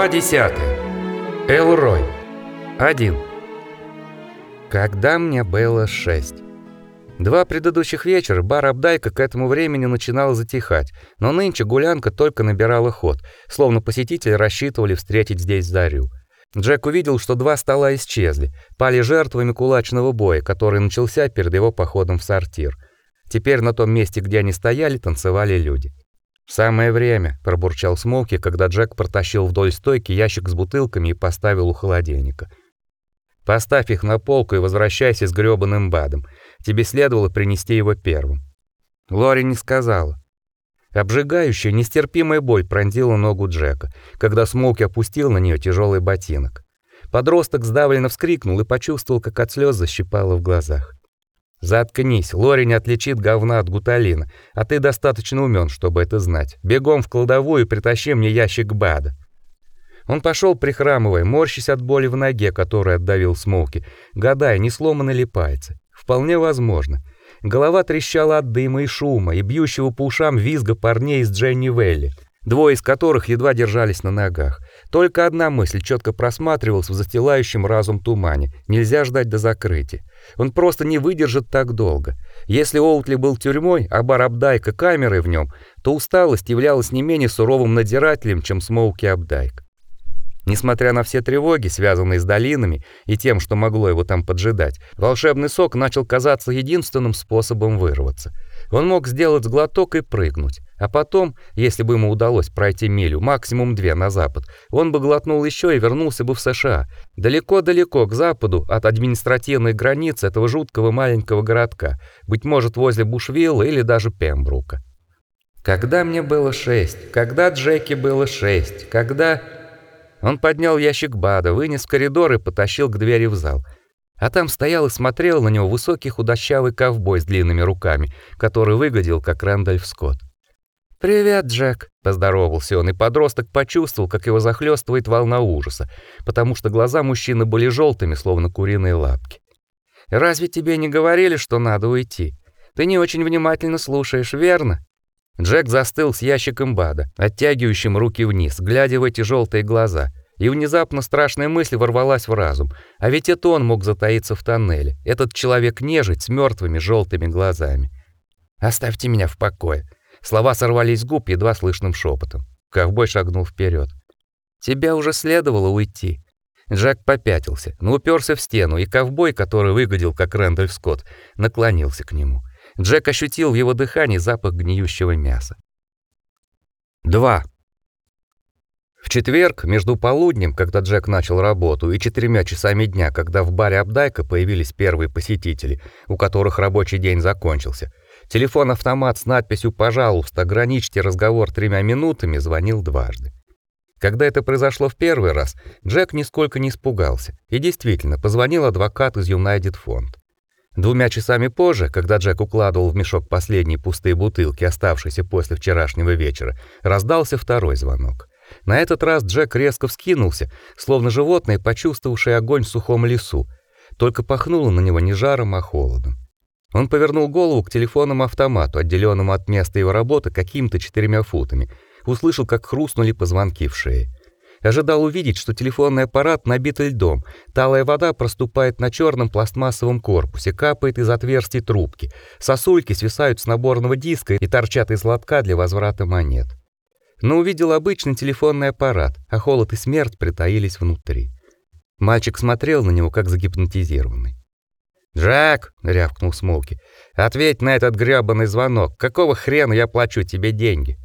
Глава 10. Элрой. 1. Когда мне было 6. Два предыдущих вечера бар Абдайка к этому времени начинал затихать, но нынче гулянка только набирала ход, словно посетители рассчитывали встретить здесь Зарю. Джек увидел, что два стола исчезли, пали жертвами кулачного боя, который начался перед его походом в сортир. Теперь на том месте, где они стояли, танцевали люди. «Самое время», — пробурчал Смоуки, когда Джек протащил вдоль стойки ящик с бутылками и поставил у холодильника. «Поставь их на полку и возвращайся с грёбаным бадом. Тебе следовало принести его первым». Лори не сказала. Обжигающая, нестерпимая боль пронзила ногу Джека, когда Смоуки опустил на нее тяжелый ботинок. Подросток сдавленно вскрикнул и почувствовал, как от слез защипало в глазах. Заткнись, Лори не отличит говна от гуталина, а ты достаточно умен, чтобы это знать. Бегом в кладовую и притащи мне ящик БАДа. Он пошел прихрамывая, морщась от боли в ноге, которую отдавил Смоуки, гадая, не сломаны ли пальцы. Вполне возможно. Голова трещала от дыма и шума и бьющего по ушам визга парней из Дженни Вэлли, двое из которых едва держались на ногах. Только одна мысль четко просматривалась в застилающем разум тумане: нельзя ждать до закрытия. Он просто не выдержит так долго. Если Оутли был тюрьмой, а бар Абдайка камерой в нем, то усталость являлась не менее суровым надзирателем, чем Смоуки Абдайк. Несмотря на все тревоги, связанные с долинами и тем, что могло его там поджидать, волшебный сок начал казаться единственным способом вырваться. Он мог сделать глоток и прыгнуть, а потом, если бы ему удалось пройти милю, максимум две на запад, он бы глотнул еще и вернулся бы в США, далеко-далеко к западу от административной границы этого жуткого маленького городка, быть может, возле Бушвилла или даже Пембрука. Когда мне было шесть, когда Джеки было шесть, когда он поднял ящик Бада, вынес в коридор и потащил к двери в зал. А там стоял и смотрел на него высокий худощавый ковбой с длинными руками, который выглядел как Рэндольф Скотт. «Привет, Джек», — поздоровался он, и подросток почувствовал, как его захлестывает волна ужаса, потому что глаза мужчины были желтыми, словно куриные лапки. «Разве тебе не говорили, что надо уйти? Ты не очень внимательно слушаешь, верно?» Джек застыл с ящиком БАДа, оттягивающим руки вниз, глядя в эти желтые глаза. И внезапно страшная мысль ворвалась в разум. А ведь это он мог затаиться в тоннеле. Этот человек-нежить с мертвыми желтыми глазами. «Оставьте меня в покое». Слова сорвались с губ едва слышным шепотом. Ковбой шагнул вперед. «Тебя уже следовало уйти». Джек попятился, но уперся в стену, и ковбой, который выглядел как Рэндольф Скотт, наклонился к нему. Джек ощутил в его дыхании запах гниющего мяса. 2. В четверг, между полуднем, когда Джек начал работу, и четырьмя часами дня, когда в баре Абдайка появились первые посетители, у которых рабочий день закончился, телефон-автомат с надписью «Пожалуйста, ограничьте разговор тремя минутами» звонил дважды. Когда это произошло в первый раз, Джек нисколько не испугался, и действительно позвонил адвокат из United Fund. Двумя часами позже, когда Джек укладывал в мешок последние пустые бутылки, оставшиеся после вчерашнего вечера, раздался второй звонок. На этот раз Джек резко вскинулся, словно животное, почувствовавшее огонь в сухом лесу. Только пахнуло на него не жаром, а холодом. Он повернул голову к телефонному автомату, отделенному от места его работы какими-то четырьмя футами. Услышал, как хрустнули позвонки в шее. Ожидал увидеть, что телефонный аппарат набит льдом. Талая вода проступает на черном пластмассовом корпусе, капает из отверстий трубки. Сосульки свисают с наборного диска и торчат из лотка для возврата монет. Но увидел обычный телефонный аппарат, а холод и смерть притаились внутри. Мальчик смотрел на него как загипнотизированный. «Джек!» — рявкнул Смолки. «Ответь на этот грёбаный звонок. Какого хрена я плачу тебе деньги?»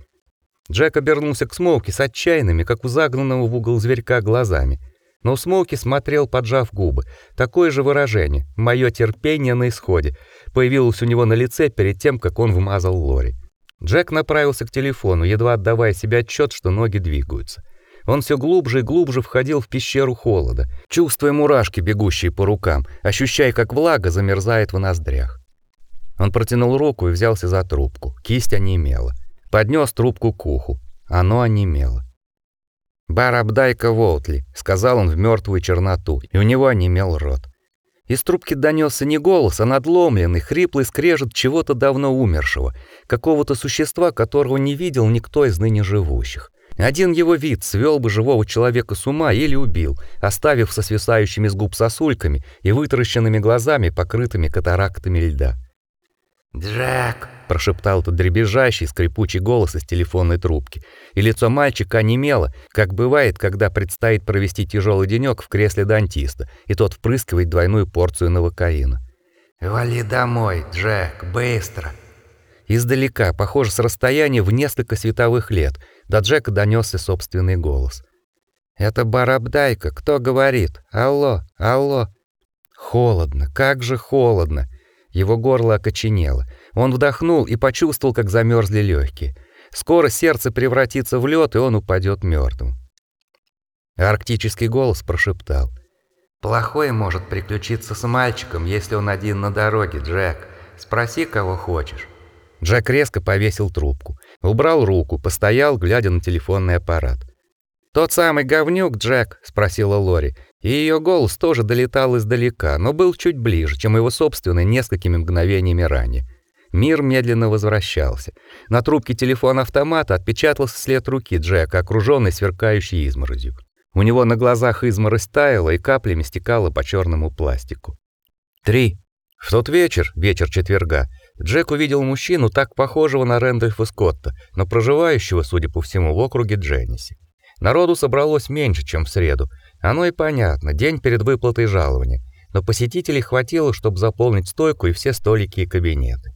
Джек обернулся к Смоуки с отчаянными, как у загнанного в угол зверька, глазами. Но Смоуки смотрел, поджав губы. Такое же выражение «моё терпение на исходе» появилось у него на лице перед тем, как он вмазал Лори. Джек направился к телефону, едва отдавая себе отчет, что ноги двигаются. Он все глубже и глубже входил в пещеру холода, чувствуя мурашки, бегущие по рукам, ощущая, как влага замерзает в ноздрях. Он протянул руку и взялся за трубку. Кисть онемела. Поднес трубку к уху. Оно онемело. «Барабдайка Волтли», — сказал он в мертвую черноту, и у него онемел рот. Из трубки донесся не голос, а надломленный, хриплый скрежет чего-то давно умершего, какого-то существа, которого не видел никто из ныне живущих. Один его вид свел бы живого человека с ума или убил, оставив со свисающими с губ сосульками и вытаращенными глазами, покрытыми катарактами льда. «Джек!» – прошептал тот дребезжащий, скрипучий голос из телефонной трубки, и лицо мальчика онемело, как бывает, когда предстоит провести тяжелый денек в кресле дантиста, и тот впрыскивает двойную порцию новокаина. «Вали домой, Джек, быстро!» Издалека, похоже, с расстояния в несколько световых лет, до Джека донесся собственный голос. «Это Барабдайка, кто говорит? Алло, алло!» Холодно, как же холодно! Его горло окоченело. Он вдохнул и почувствовал, как замерзли легкие. Скоро сердце превратится в лед, и он упадет мертвым. Арктический голос прошептал: "Плохое может приключиться с мальчиком, если он один на дороге, Джек. Спроси кого хочешь". Джек резко повесил трубку, убрал руку, постоял, глядя на телефонный аппарат. «Тот самый говнюк, Джек?» — спросила Лори, и ее голос тоже долетал издалека, но был чуть ближе, чем его собственный несколькими мгновениями ранее. Мир медленно возвращался. На трубке телефона-автомата отпечатался след руки Джека, окруженный сверкающей изморозью. У него на глазах изморозь таяла и каплями стекала по черному пластику. Три. В тот вечер, вечер четверга, Джек увидел мужчину, так похожего на Рэндольфа Скотта, но проживающего, судя по всему, в округе Дженниси. Народу собралось меньше, чем в среду. Оно и понятно, день перед выплатой жалования, но посетителей хватило, чтобы заполнить стойку и все столики и кабинеты.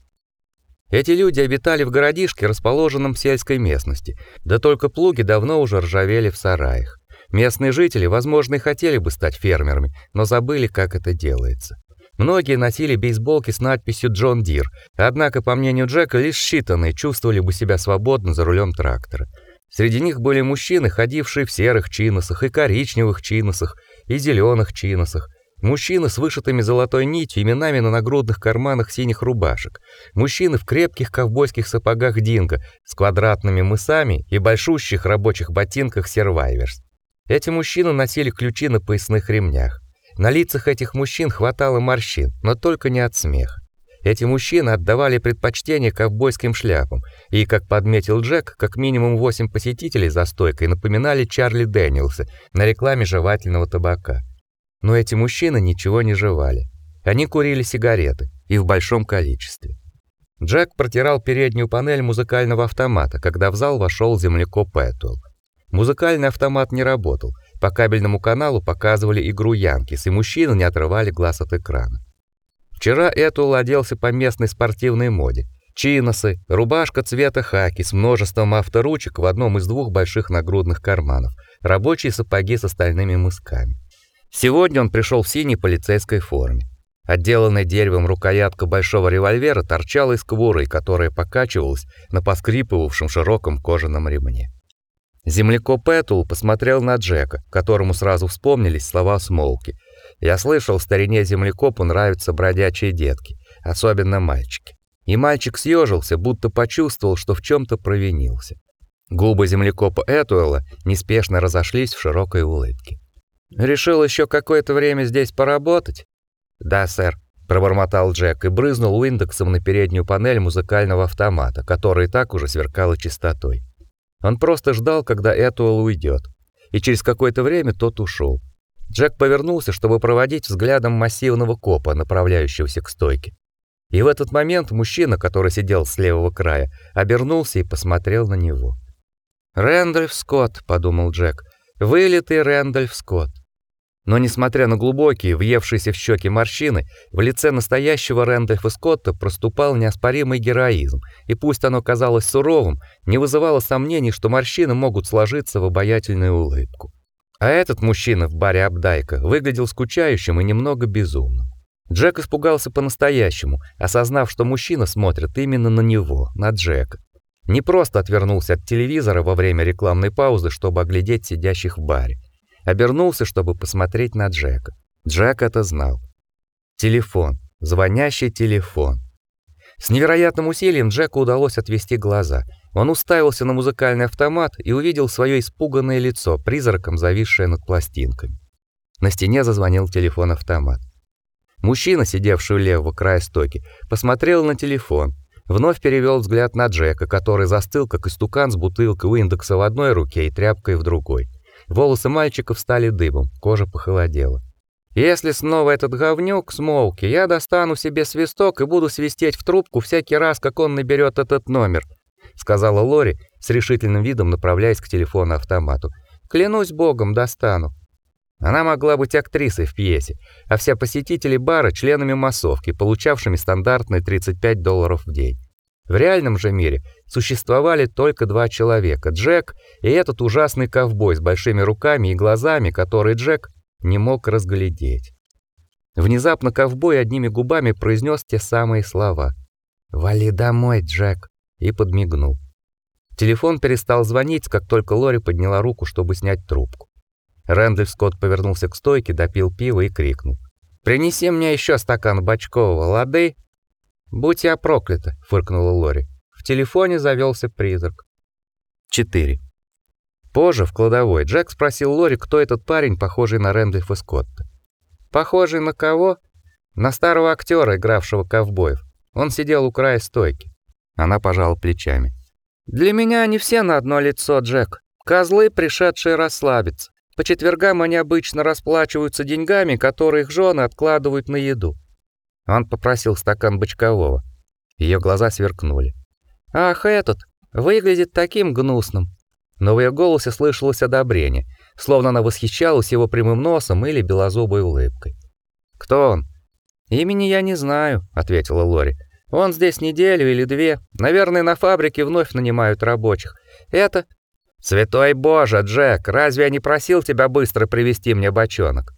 Эти люди обитали в городишке, расположенном в сельской местности, да только плуги давно уже ржавели в сараях. Местные жители, возможно, и хотели бы стать фермерами, но забыли, как это делается. Многие носили бейсболки с надписью Джон Дир, однако, по мнению Джека, лишь считанные чувствовали бы себя свободно за рулем трактора. Среди них были мужчины, ходившие в серых чиносах и коричневых чиносах и зеленых чиносах, мужчины с вышитыми золотой нитью именами на нагрудных карманах синих рубашек, мужчины в крепких ковбойских сапогах динго с квадратными мысами и большущих рабочих ботинках сервайверс. Эти мужчины носили ключи на поясных ремнях. На лицах этих мужчин хватало морщин, но только не от смеха. Эти мужчины отдавали предпочтение ковбойским шляпам, и, как подметил Джек, как минимум восемь посетителей за стойкой напоминали Чарли Дэниелса на рекламе жевательного табака. Но эти мужчины ничего не жевали. Они курили сигареты, и в большом количестве. Джек протирал переднюю панель музыкального автомата, когда в зал вошел землекоп Пэтуэлл. Музыкальный автомат не работал, по кабельному каналу показывали игру Янкис, и мужчины не отрывали глаз от экрана. Вчера это оделся по местной спортивной моде. Чиносы, рубашка цвета хаки с множеством авторучек в одном из двух больших нагрудных карманов, рабочие сапоги с стальными мысками. Сегодня он пришел в синей полицейской форме. Отделанная деревом рукоятка большого револьвера торчала из кобуры, которая покачивалась на поскрипывавшем широком кожаном ремне. Землекоп Пэтул посмотрел на Джека, которому сразу вспомнились слова Смолки. Я слышал, в старине землекопу нравятся бродячие детки, особенно мальчики. И мальчик съежился, будто почувствовал, что в чем то провинился. Губы землекопа Этуэла неспешно разошлись в широкой улыбке. Решил еще какое-то время здесь поработать? Да, сэр, пробормотал Джек и брызнул индексом на переднюю панель музыкального автомата, который и так уже сверкала чистотой. Он просто ждал, когда Этуэлл уйдет, и через какое-то время тот ушел. Джек повернулся, чтобы проводить взглядом массивного копа, направляющегося к стойке. И в этот момент мужчина, который сидел с левого края, обернулся и посмотрел на него. «Рэндольф Скотт», — подумал Джек, — «вылитый Рэндольф Скотт». Но несмотря на глубокие, въевшиеся в щеки морщины, в лице настоящего Рэндольфа Скотта проступал неоспоримый героизм, и пусть оно казалось суровым, не вызывало сомнений, что морщины могут сложиться в обаятельную улыбку. А этот мужчина в баре Абдайка выглядел скучающим и немного безумным. Джек испугался по-настоящему, осознав, что мужчина смотрит именно на него, на Джека. Не просто отвернулся от телевизора во время рекламной паузы, чтобы оглядеть сидящих в баре обернулся, чтобы посмотреть на Джека. Джек это знал. Телефон, звонящий телефон. С невероятным усилием Джеку удалось отвести глаза. Он уставился на музыкальный автомат и увидел свое испуганное лицо, призраком зависшее над пластинками. На стене зазвонил телефон-автомат. Мужчина, сидевший у левого края стойки, посмотрел на телефон. Вновь перевел взгляд на Джека, который застыл как истукан с бутылкой у индекса в одной руке и тряпкой в другой. Волосы мальчика встали дыбом, кожа похолодела. Если снова этот говнюк Смолки, я достану себе свисток и буду свистеть в трубку всякий раз, как он наберет этот номер, сказала Лори с решительным видом, направляясь к телефону-автомату. Клянусь богом, достану. Она могла быть актрисой в пьесе, а все посетители бара членами массовки, получавшими стандартные 35 долларов в день. В реальном же мире существовали только два человека: Джек и этот ужасный ковбой с большими руками и глазами, который Джек не мог разглядеть. Внезапно ковбой одними губами произнес те самые слова: "Вали домой, Джек", и подмигнул. Телефон перестал звонить, как только Лори подняла руку, чтобы снять трубку. Рэндальф Скотт повернулся к стойке, допил пиво и крикнул: "Принеси мне еще стакан бочкового, лады?" "Будь я проклята", фыркнула Лори. В телефоне завелся призрак. 4. Позже в кладовой Джек спросил Лори, кто этот парень, похожий на Рэндальфа Скотта. Похожий на кого? На старого актера, игравшего ковбоев. Он сидел у края стойки. Она пожала плечами. Для меня они все на одно лицо, Джек. Козлы, пришедшие расслабиться. По четвергам они обычно расплачиваются деньгами, которые их жены откладывают на еду. Он попросил стакан бочкового. Ее глаза сверкнули. Ах, этот выглядит таким гнусным. Но в ее голосе слышалось одобрение, словно она восхищалась его прямым носом или белозубой улыбкой. Кто он? Имени я не знаю, ответила Лори. Он здесь неделю или две. Наверное, на фабрике вновь нанимают рабочих. Это Святой Боже, Джек, разве я не просил тебя быстро привезти мне бочонок?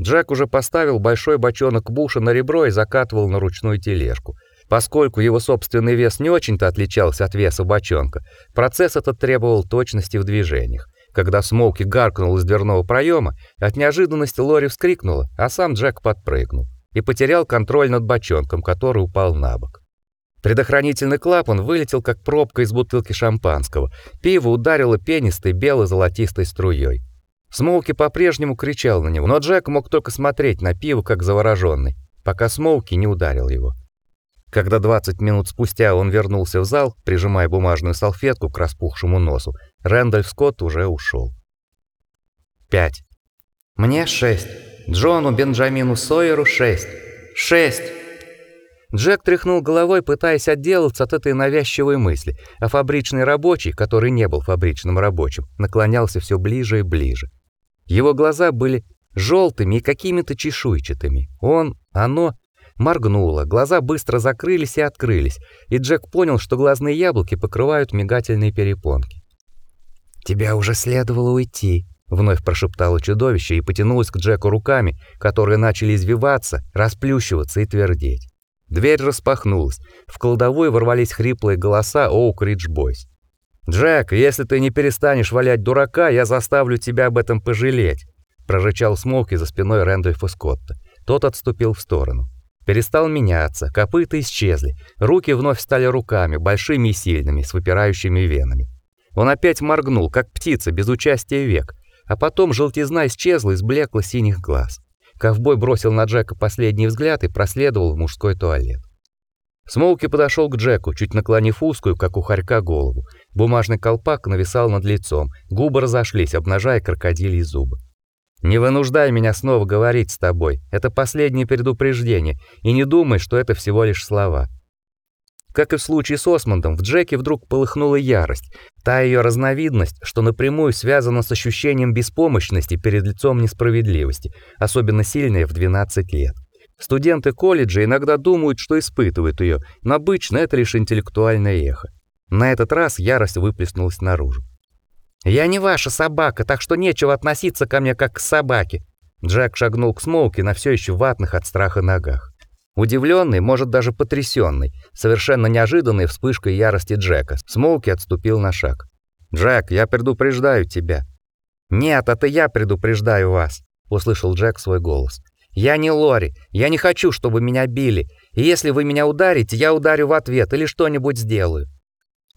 Джек уже поставил большой бочонок Буша на ребро и закатывал на ручную тележку. Поскольку его собственный вес не очень-то отличался от веса бочонка, процесс этот требовал точности в движениях. Когда Смоуки гаркнул из дверного проема, от неожиданности Лори вскрикнула, а сам Джек подпрыгнул и потерял контроль над бочонком, который упал на бок. Предохранительный клапан вылетел как пробка из бутылки шампанского. Пиво ударило пенистой бело-золотистой струей. Смоуки по-прежнему кричал на него, но Джек мог только смотреть на пиво как завороженный, пока Смоуки не ударил его. Когда 20 минут спустя он вернулся в зал, прижимая бумажную салфетку к распухшему носу, Рэндальф Скотт уже ушел. 5. Мне 6. Джону Бенджамину Сойеру 6. 6. Джек тряхнул головой, пытаясь отделаться от этой навязчивой мысли, а фабричный рабочий, который не был фабричным рабочим, наклонялся все ближе и ближе. Его глаза были желтыми и какими-то чешуйчатыми. Он, оно моргнуло, глаза быстро закрылись и открылись, и Джек понял, что глазные яблоки покрывают мигательные перепонки. «Тебя уже следовало уйти», — вновь прошептало чудовище и потянулось к Джеку руками, которые начали извиваться, расплющиваться и твердеть. Дверь распахнулась. В кладовой ворвались хриплые голоса Оук-Ридж Бойс. «Джек, если ты не перестанешь валять дурака, я заставлю тебя об этом пожалеть», прорычал Смоуки за спиной Рэндольфа Скотта. Тот отступил в сторону. Перестал меняться, копыта исчезли, руки вновь стали руками, большими и сильными, с выпирающими венами. Он опять моргнул, как птица, без участия век, а потом желтизна исчезла из блекло-синих глаз. Ковбой бросил на Джека последний взгляд и проследовал в мужской туалет. Смолки подошел к Джеку, чуть наклонив узкую, как у хорька, голову. Бумажный колпак нависал над лицом, губы разошлись, обнажая крокодильи зубы. Не вынуждай меня снова говорить с тобой. Это последнее предупреждение, и не думай, что это всего лишь слова. Как и в случае с Осмондом, в Джеке вдруг полыхнула ярость, та ее разновидность, что напрямую связана с ощущением беспомощности перед лицом несправедливости, особенно сильная в 12 лет. Студенты колледжа иногда думают, что испытывают ее, но обычно это лишь интеллектуальное эхо. На этот раз ярость выплеснулась наружу. «Я не ваша собака, так что нечего относиться ко мне как к собаке». Джек шагнул к Смоуки на все еще ватных от страха ногах. Удивленный, может даже потрясенный, совершенно неожиданной вспышкой ярости Джека, Смоуки отступил на шаг. «Джек, я предупреждаю тебя». «Нет, это я предупреждаю вас», — услышал Джек свой голос. «Я не Лори, я не хочу, чтобы меня били, и если вы меня ударите, я ударю в ответ или что-нибудь сделаю».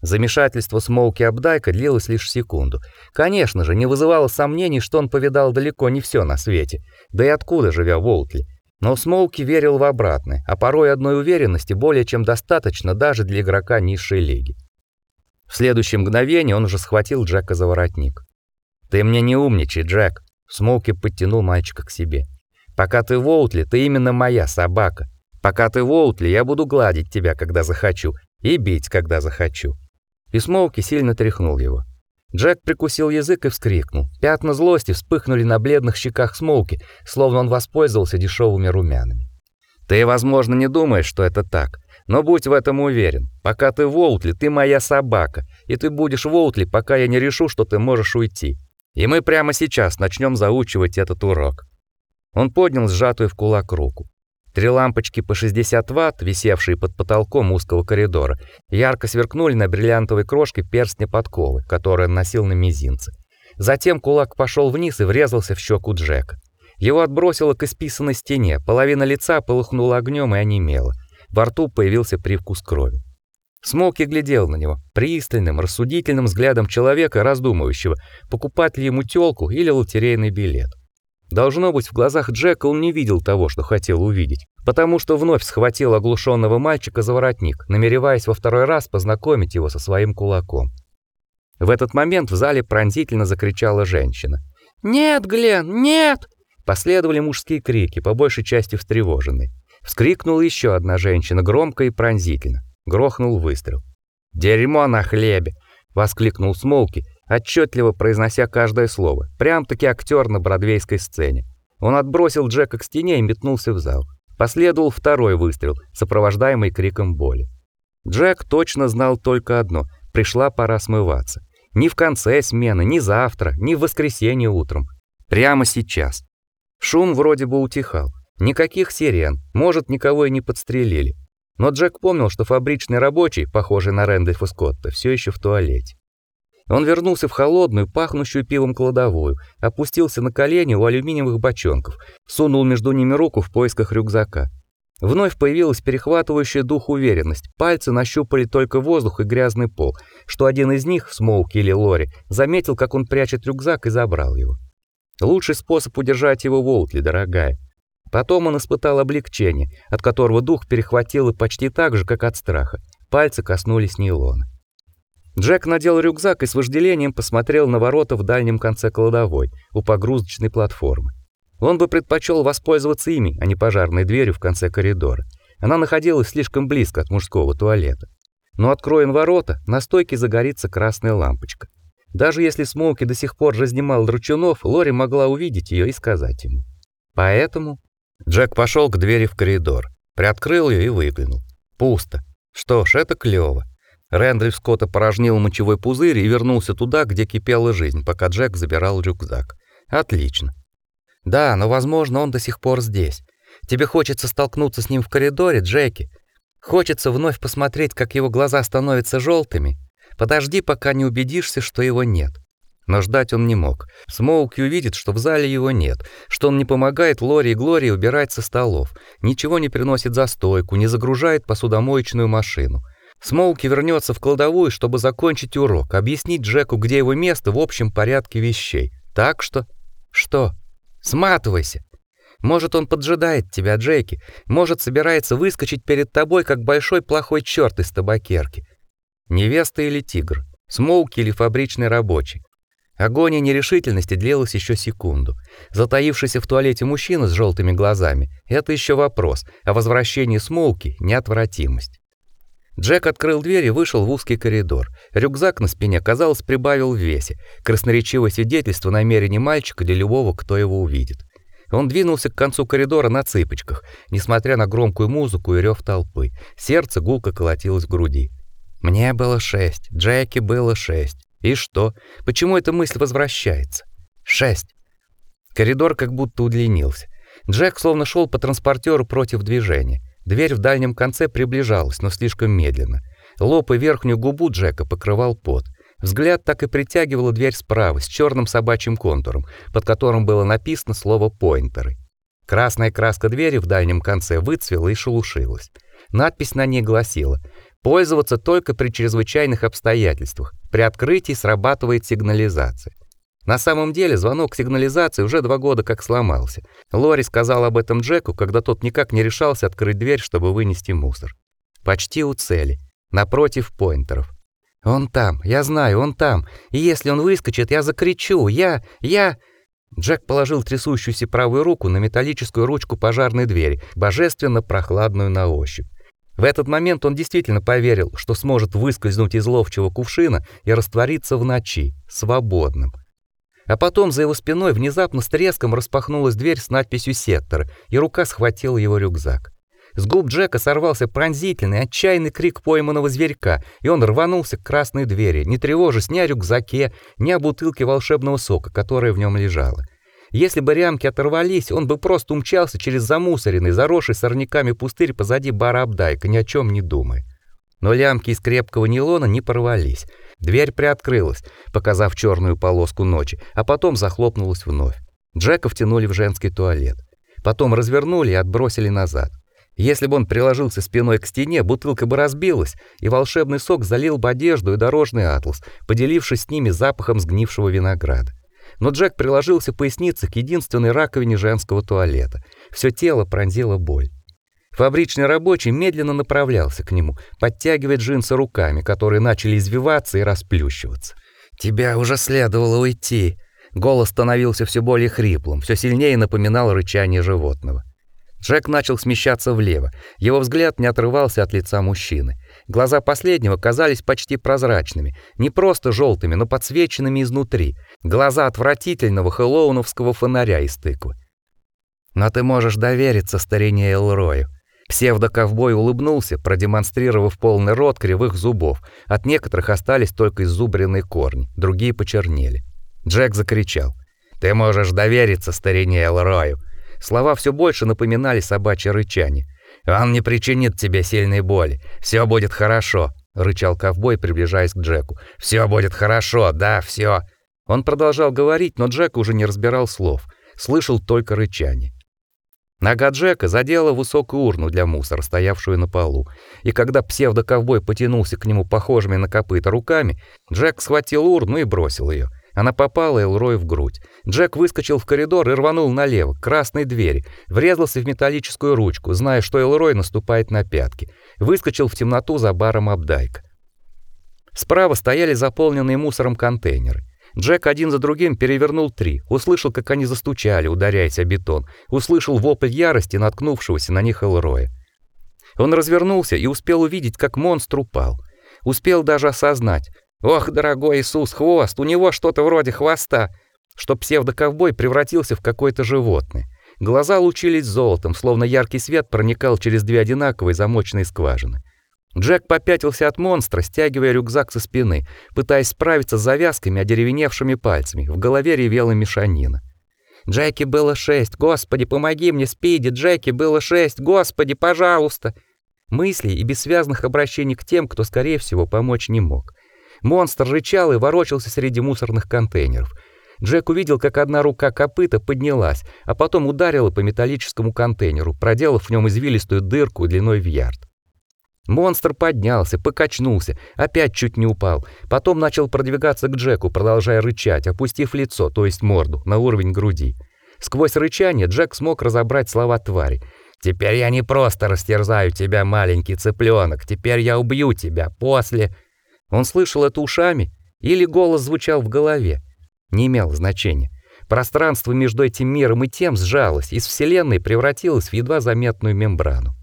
Замешательство Смоуки Абдайка длилось лишь секунду. Конечно же, не вызывало сомнений, что он повидал далеко не все на свете. Да и откуда, живя в Уолтли, Но Смоуки верил в обратное, а порой одной уверенности более чем достаточно даже для игрока низшей лиги. В следующее мгновение он уже схватил Джека за воротник. «Ты мне не умничай, Джек!» Смоуки подтянул мальчика к себе. «Пока ты в Оутли, ты именно моя собака. Пока ты в Оутли, я буду гладить тебя, когда захочу, и бить, когда захочу». И Смоуки сильно тряхнул его. Джек прикусил язык и вскрикнул. Пятна злости вспыхнули на бледных щеках Смоуки, словно он воспользовался дешевыми румянами. Ты, возможно, не думаешь, что это так, но будь в этом уверен. Пока ты в Оутли, ты моя собака, и ты будешь в Оутли, пока я не решу, что ты можешь уйти. И мы прямо сейчас начнем заучивать этот урок. Он поднял сжатую в кулак руку. Три лампочки по 60 ватт, висевшие под потолком узкого коридора, ярко сверкнули на бриллиантовой крошке перстня подковы, которую он носил на мизинце. Затем кулак пошел вниз и врезался в щеку Джека. Его отбросило к исписанной стене, половина лица полыхнула огнем и онемела. Во рту появился привкус крови. Смоки глядел на него пристальным, рассудительным взглядом человека, раздумывающего, покупать ли ему тёлку или лотерейный билет. Должно быть, в глазах Джека он не видел того, что хотел увидеть, потому что вновь схватил оглушенного мальчика за воротник, намереваясь во второй раз познакомить его со своим кулаком. В этот момент в зале пронзительно закричала женщина. «Нет, Глен, нет!» Последовали мужские крики, по большей части встревоженные. Вскрикнула еще одна женщина, громко и пронзительно. Грохнул выстрел. «Дерьмо на хлебе!» — воскликнул Смолки, отчетливо произнося каждое слово, прям-таки актер на бродвейской сцене. Он отбросил Джека к стене и метнулся в зал. Последовал второй выстрел, сопровождаемый криком боли. Джек точно знал только одно — пришла пора смываться. Ни в конце смены, ни завтра, ни в воскресенье утром. Прямо сейчас. Шум вроде бы утихал. Никаких сирен, может, никого и не подстрелили. Но Джек помнил, что фабричный рабочий, похожий на Рэндольфа Скотта, все еще в туалете. Он вернулся в холодную, пахнущую пивом кладовую, опустился на колени у алюминиевых бочонков, сунул между ними руку в поисках рюкзака. Вновь появилась перехватывающая дух уверенность. Пальцы нащупали только воздух и грязный пол, что один из них, Смоуки или Лори, заметил, как он прячет рюкзак и забрал его. Лучший способ удержать его в Оутли, дорогая. Потом он испытал облегчение, от которого дух перехватило почти так же, как от страха. Пальцы коснулись нейлона. Джек надел рюкзак и с вожделением посмотрел на ворота в дальнем конце кладовой, у погрузочной платформы. Он бы предпочел воспользоваться ими, а не пожарной дверью в конце коридора. Она находилась слишком близко от мужского туалета. Но откроем ворота, на стойке загорится красная лампочка. Даже если Смоуки до сих пор разнимал дручунов, Лори могла увидеть ее и сказать ему. Поэтому Джек пошел к двери в коридор, приоткрыл ее и выглянул. Пусто. Что ж, это клево. Рэндольф Скотт опорожнил мочевой пузырь и вернулся туда, где кипела жизнь, пока Джек забирал рюкзак. Отлично. Да, но, возможно, он до сих пор здесь. Тебе хочется столкнуться с ним в коридоре, Джеки? Хочется вновь посмотреть, как его глаза становятся желтыми? Подожди, пока не убедишься, что его нет. Но ждать он не мог. Смоуки увидит, что в зале его нет, что он не помогает Лори и Глории убирать со столов, ничего не приносит за стойку, не загружает посудомоечную машину. Смоуки вернется в кладовую, чтобы закончить урок, объяснить Джеку, где его место в общем порядке вещей. Так что... Что? Сматывайся. Может, он поджидает тебя, Джеки. Может, собирается выскочить перед тобой, как большой плохой черт из табакерки. Невеста или тигр? Смоуки или фабричный рабочий? Агония нерешительности длилась еще секунду. Затаившийся в туалете мужчина с желтыми глазами — это еще вопрос, а возвращение Смоуки — неотвратимость. Джек открыл дверь и вышел в узкий коридор. Рюкзак на спине, казалось, прибавил в весе. Красноречивое свидетельство намерений мальчика для любого, кто его увидит. Он двинулся к концу коридора на цыпочках, несмотря на громкую музыку и рев толпы. Сердце гулко колотилось в груди. Мне было шесть, Джеки было шесть. И что? Почему эта мысль возвращается? Шесть. Коридор как будто удлинился. Джек словно шел по транспортеру против движения. Дверь в дальнем конце приближалась, но слишком медленно. Лоб и верхнюю губу Джека покрывал пот. Взгляд так и притягивала дверь справа с черным собачьим контуром, под которым было написано слово «поинтеры». Красная краска двери в дальнем конце выцвела и шелушилась. Надпись на ней гласила «Пользоваться только при чрезвычайных обстоятельствах. При открытии срабатывает сигнализация». На самом деле звонок сигнализации уже два года как сломался. Лори сказал об этом Джеку, когда тот никак не решался открыть дверь, чтобы вынести мусор. Почти у цели, напротив поинтеров. Он там, я знаю, он там. И если он выскочит, я закричу: "Я, я!" Джек положил трясущуюся правую руку на металлическую ручку пожарной двери, божественно прохладную на ощупь. В этот момент он действительно поверил, что сможет выскользнуть из ловчего кувшина и раствориться в ночи, свободным. А потом за его спиной внезапно с треском распахнулась дверь с надписью «Сектор», и рука схватила его рюкзак. С губ Джека сорвался пронзительный, отчаянный крик пойманного зверька, и он рванулся к красной двери, не тревожась ни о рюкзаке, ни о бутылке волшебного сока, которая в нем лежала. Если бы рямки оторвались, он бы просто умчался через замусоренный, заросший сорняками пустырь позади бара Абдайка, ни о чем не думая. Но лямки из крепкого нейлона не порвались. Дверь приоткрылась, показав черную полоску ночи, а потом захлопнулась вновь. Джека втянули в женский туалет. Потом развернули и отбросили назад. Если бы он приложился спиной к стене, бутылка бы разбилась, и волшебный сок залил бы одежду и дорожный атлас, поделившись с ними запахом сгнившего винограда. Но Джек приложился поясницей к единственной раковине женского туалета. Все тело пронзила боль. Фабричный рабочий медленно направлялся к нему, подтягивая джинсы руками, которые начали извиваться и расплющиваться. «Тебя уже следовало уйти!» Голос становился все более хриплым, все сильнее напоминал рычание животного. Джек начал смещаться влево. Его взгляд не отрывался от лица мужчины. Глаза последнего казались почти прозрачными, не просто желтыми, но подсвеченными изнутри. Глаза отвратительного хэллоуновского фонаря из тыквы. Но ты можешь довериться старине Элрою. Псевдоковбой улыбнулся, продемонстрировав полный рот кривых зубов. От некоторых остались только изубренные корни, другие почернели. Джек закричал: "Ты можешь довериться старине Элрою!" Слова все больше напоминали собачье рычание. Он не причинит тебе сильной боли. Все будет хорошо, рычал ковбой, приближаясь к Джеку. Все будет хорошо, да, все. Он продолжал говорить, но Джек уже не разбирал слов, слышал только рычание. Нога Джека задела высокую урну для мусора, стоявшую на полу, и когда псевдоковбой потянулся к нему похожими на копыта руками, Джек схватил урну и бросил ее. Она попала Элрой в грудь. Джек выскочил в коридор и рванул налево, к красной двери, врезался в металлическую ручку, зная, что Элрой наступает на пятки. Выскочил в темноту за баром Абдайк. Справа стояли заполненные мусором контейнеры. Джек один за другим перевернул три, услышал, как они застучали, ударяясь о бетон, услышал вопль ярости наткнувшегося на них Элроя. Он развернулся и успел увидеть, как монстр упал. Успел даже осознать, Ох, дорогой Иисус, хвост, у него что-то вроде хвоста, что псевдоковбой превратился в какое-то животное. Глаза лучились золотом, словно яркий свет проникал через две одинаковые замочные скважины. Джек попятился от монстра, стягивая рюкзак со спины, пытаясь справиться с завязками одеревеневшими пальцами. В голове ревела мешанина. Джеки было шесть. Господи, помоги мне, Спиди. Джеки было шесть. Господи, пожалуйста. Мысли и бессвязных обращений к тем, кто скорее всего помочь не мог. Монстр рычал и ворочался среди мусорных контейнеров. Джек увидел, как одна рука копыта поднялась, а потом ударила по металлическому контейнеру, проделав в нем извилистую дырку длиной в ярд. Монстр поднялся, покачнулся, опять чуть не упал. Потом начал продвигаться к Джеку, продолжая рычать, опустив лицо, то есть морду, на уровень груди. Сквозь рычание Джек смог разобрать слова твари. «Теперь я не просто растерзаю тебя, маленький цыпленок, теперь я убью тебя после...» Он слышал это ушами или голос звучал в голове. Не имело значения. Пространство между этим миром и тем сжалось, из вселенной превратилось в едва заметную мембрану.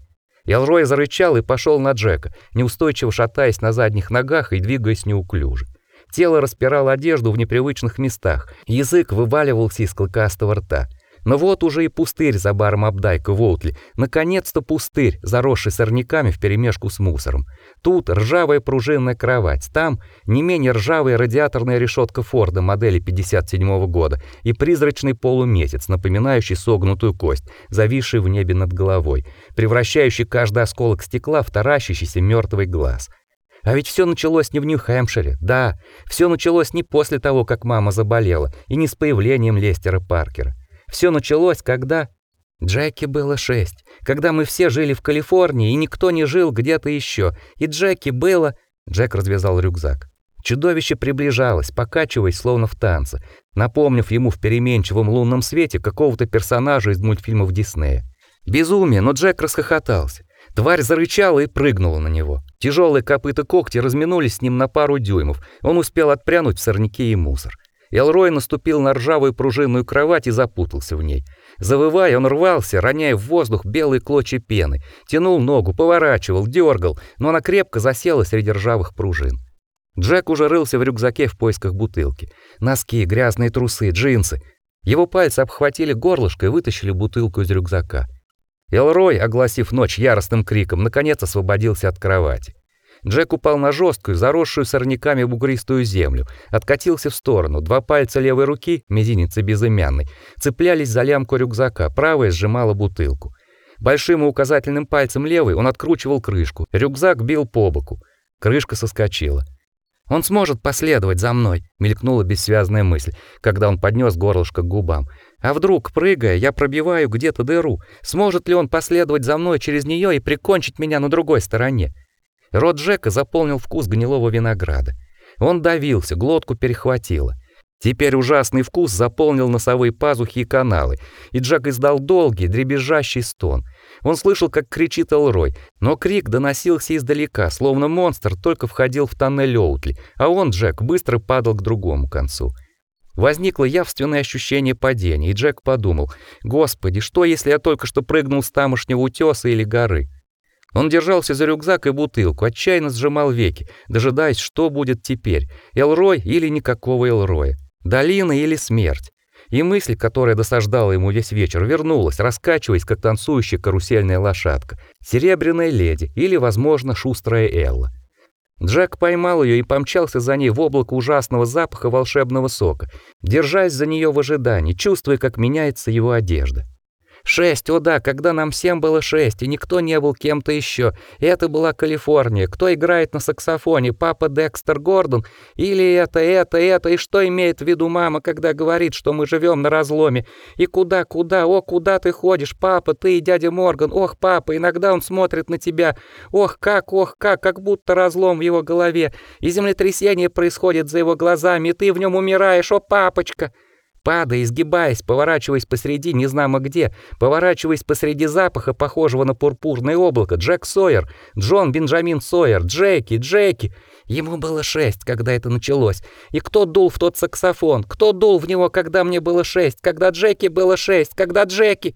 Элрой зарычал и пошел на Джека, неустойчиво шатаясь на задних ногах и двигаясь неуклюже. Тело распирало одежду в непривычных местах, язык вываливался из клыкастого рта. Но вот уже и пустырь за баром Абдайка Волтли. Наконец-то пустырь, заросший сорняками вперемешку с мусором. Тут ржавая пружинная кровать, там не менее ржавая радиаторная решетка Форда модели 57 -го года и призрачный полумесяц, напоминающий согнутую кость, зависший в небе над головой, превращающий каждый осколок стекла в таращащийся мертвый глаз. А ведь все началось не в Нью-Хэмпшире. Да, все началось не после того, как мама заболела, и не с появлением Лестера Паркера. Все началось, когда Джеки было шесть, когда мы все жили в Калифорнии, и никто не жил где-то еще. И Джеки было... Джек развязал рюкзак. Чудовище приближалось, покачиваясь словно в танце, напомнив ему в переменчивом лунном свете какого-то персонажа из мультфильмов Диснея. Безумие, но Джек расхохотался. Тварь зарычала и прыгнула на него. Тяжелые копыта когти разминулись с ним на пару дюймов. Он успел отпрянуть в сорняки и мусор. Элрой наступил на ржавую пружинную кровать и запутался в ней. Завывая, он рвался, роняя в воздух белые клочья пены, тянул ногу, поворачивал, дергал, но она крепко засела среди ржавых пружин. Джек уже рылся в рюкзаке в поисках бутылки. Носки, грязные трусы, джинсы. Его пальцы обхватили горлышко и вытащили бутылку из рюкзака. Элрой, огласив ночь яростным криком, наконец освободился от кровати. Джек упал на жесткую, заросшую сорняками бугристую землю, откатился в сторону. Два пальца левой руки, мизинец и безымянный, цеплялись за лямку рюкзака, правая сжимала бутылку. Большим и указательным пальцем левой он откручивал крышку. Рюкзак бил по боку. Крышка соскочила. Он сможет последовать за мной, мелькнула бессвязная мысль, когда он поднес горлышко к губам. А вдруг, прыгая, я пробиваю где-то дыру? Сможет ли он последовать за мной через нее и прикончить меня на другой стороне? Рот Джека заполнил вкус гнилого винограда. Он давился, глотку перехватило. Теперь ужасный вкус заполнил носовые пазухи и каналы, и Джек издал долгий, дребезжащий стон. Он слышал, как кричит Элрой, но крик доносился издалека, словно монстр только входил в тоннель Оутли, а он, Джек, быстро падал к другому концу. Возникло явственное ощущение падения, и Джек подумал: "Господи, что если я только что прыгнул с тамошнего утёса или горы?" Он держался за рюкзак и бутылку, отчаянно сжимал веки, дожидаясь, что будет теперь: Элрой или никакого Элроя, долина или смерть. И мысль, которая досаждала ему весь вечер, вернулась, раскачиваясь, как танцующая карусельная лошадка. Серебряная леди или, возможно, шустрая Элла. Джек поймал ее и помчался за ней в облако ужасного запаха волшебного сока, держась за нее в ожидании, чувствуя, как меняется его одежда. Шесть, о да, когда нам всем было шесть, и никто не был кем-то еще. И это была Калифорния. Кто играет на саксофоне? Папа Декстер Гордон? Или это, это, это? И что имеет в виду мама, когда говорит, что мы живем на разломе? И куда, куда? О, куда ты ходишь, папа, ты и дядя Морган? Ох, папа, иногда он смотрит на тебя. Ох, как, ох, как, как будто разлом в его голове. И землетрясение происходит за его глазами, и ты в нем умираешь, о, папочка!» Падая, изгибаясь, поворачиваясь посреди незнамо где, поворачиваясь посреди запаха, похожего на пурпурное облако, Джек Сойер, Джон Бенджамин Сойер, Джеки, Джеки. Ему было шесть, когда это началось. И кто дул в тот саксофон? Кто дул в него, когда мне было шесть? Когда Джеки было шесть? Когда Джеки...